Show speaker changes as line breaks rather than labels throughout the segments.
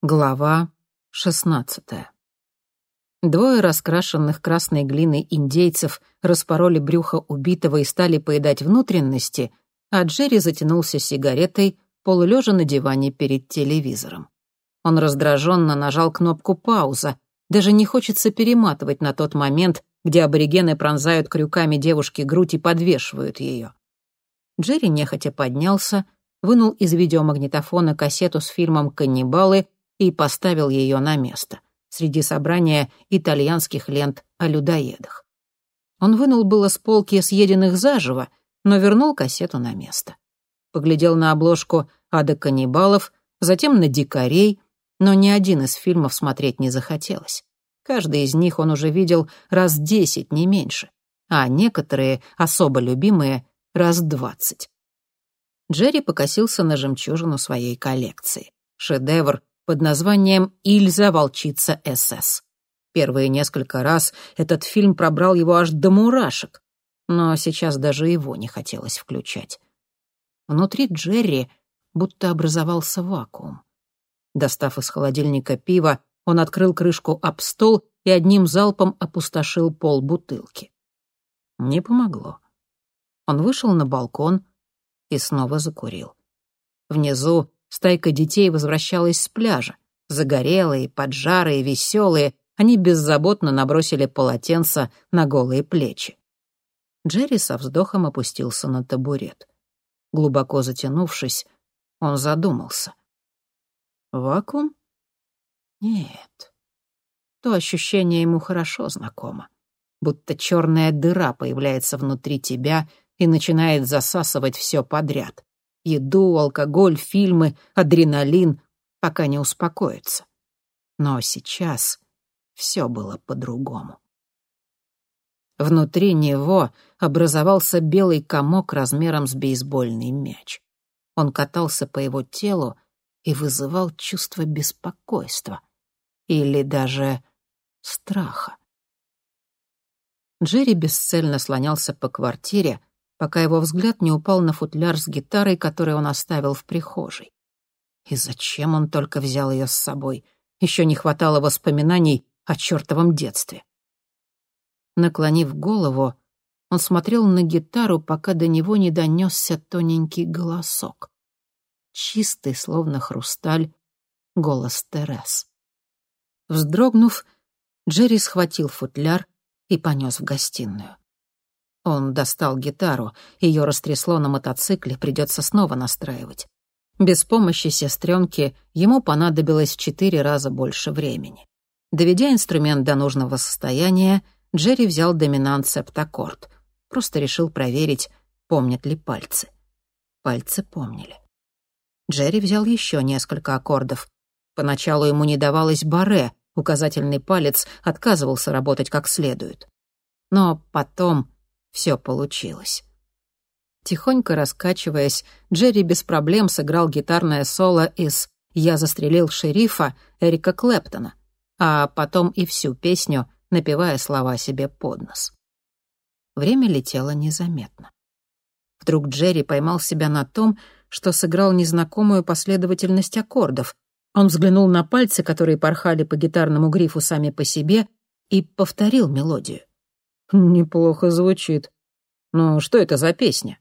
Глава шестнадцатая. Двое раскрашенных красной глиной индейцев распороли брюхо убитого и стали поедать внутренности, а Джерри затянулся сигаретой, полулежа на диване перед телевизором. Он раздраженно нажал кнопку «пауза», даже не хочется перематывать на тот момент, где аборигены пронзают крюками девушки грудь и подвешивают ее. Джерри нехотя поднялся, вынул из видеомагнитофона кассету с фильмом «Каннибалы» и поставил ее на место среди собрания итальянских лент о людоедах. Он вынул было с полки съеденных заживо, но вернул кассету на место. Поглядел на обложку «Ада каннибалов», затем на «Дикарей», но ни один из фильмов смотреть не захотелось. Каждый из них он уже видел раз десять, не меньше, а некоторые, особо любимые, раз двадцать. Джерри покосился на жемчужину своей коллекции. Шедевр под названием «Ильза, волчица СС». Первые несколько раз этот фильм пробрал его аж до мурашек, но сейчас даже его не хотелось включать. Внутри Джерри будто образовался вакуум. Достав из холодильника пиво, он открыл крышку об стол и одним залпом опустошил пол бутылки. Не помогло. Он вышел на балкон и снова закурил. Внизу Стайка детей возвращалась с пляжа. Загорелые, поджарые, веселые, они беззаботно набросили полотенца на голые плечи. Джерри со вздохом опустился на табурет. Глубоко затянувшись, он задумался. Вакуум? Нет. То ощущение ему хорошо знакомо. Будто черная дыра появляется внутри тебя и начинает засасывать все подряд еду, алкоголь, фильмы, адреналин, пока не успокоится. Но сейчас все было по-другому. Внутри него образовался белый комок размером с бейсбольный мяч. Он катался по его телу и вызывал чувство беспокойства или даже страха. Джерри бесцельно слонялся по квартире, пока его взгляд не упал на футляр с гитарой, который он оставил в прихожей. И зачем он только взял ее с собой? Еще не хватало воспоминаний о чертовом детстве. Наклонив голову, он смотрел на гитару, пока до него не донесся тоненький голосок. Чистый, словно хрусталь, голос Терес. Вздрогнув, Джерри схватил футляр и понес в гостиную. Он достал гитару, ее растрясло на мотоцикле, придется снова настраивать. Без помощи сестренки ему понадобилось четыре раза больше времени. Доведя инструмент до нужного состояния, Джерри взял доминант септаккорд. Просто решил проверить, помнят ли пальцы. Пальцы помнили. Джерри взял еще несколько аккордов. Поначалу ему не давалось баре, указательный палец отказывался работать как следует. Но потом все получилось. Тихонько раскачиваясь, Джерри без проблем сыграл гитарное соло из «Я застрелил шерифа» Эрика Клэптона, а потом и всю песню, напевая слова себе под нос. Время летело незаметно. Вдруг Джерри поймал себя на том, что сыграл незнакомую последовательность аккордов. Он взглянул на пальцы, которые порхали по гитарному грифу сами по себе, и повторил мелодию. «Неплохо звучит. Но что это за песня?»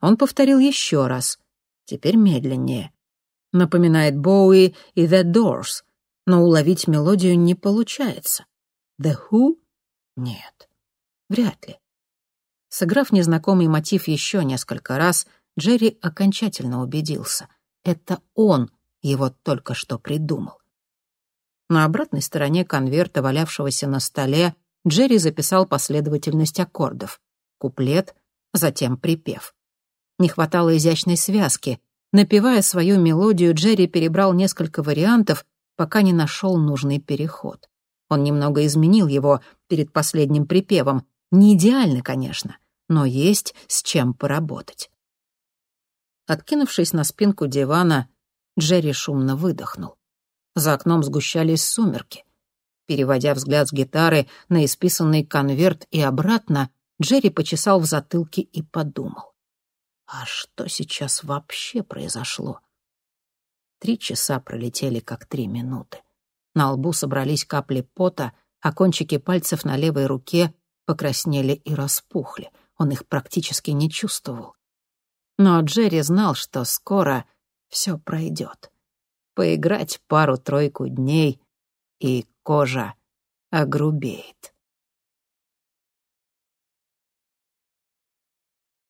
Он повторил еще раз, теперь медленнее. Напоминает Боуи и The Doors, но уловить мелодию не получается. The Who? Нет, вряд ли. Сыграв незнакомый мотив еще несколько раз, Джерри окончательно убедился. Это он его только что придумал. На обратной стороне конверта, валявшегося на столе, Джерри записал последовательность аккордов. Куплет, затем припев. Не хватало изящной связки. Напевая свою мелодию, Джерри перебрал несколько вариантов, пока не нашел нужный переход. Он немного изменил его перед последним припевом. Не идеально, конечно, но есть с чем поработать. Откинувшись на спинку дивана, Джерри шумно выдохнул. За окном сгущались сумерки. Переводя взгляд с гитары на исписанный конверт и обратно, Джерри почесал в затылке и подумал. А что сейчас вообще произошло? Три часа пролетели как три минуты. На лбу собрались капли пота, а кончики пальцев на левой руке покраснели и распухли. Он их практически не чувствовал. Но Джерри знал, что скоро все пройдет. Поиграть пару-тройку дней, и кожа огрубеет.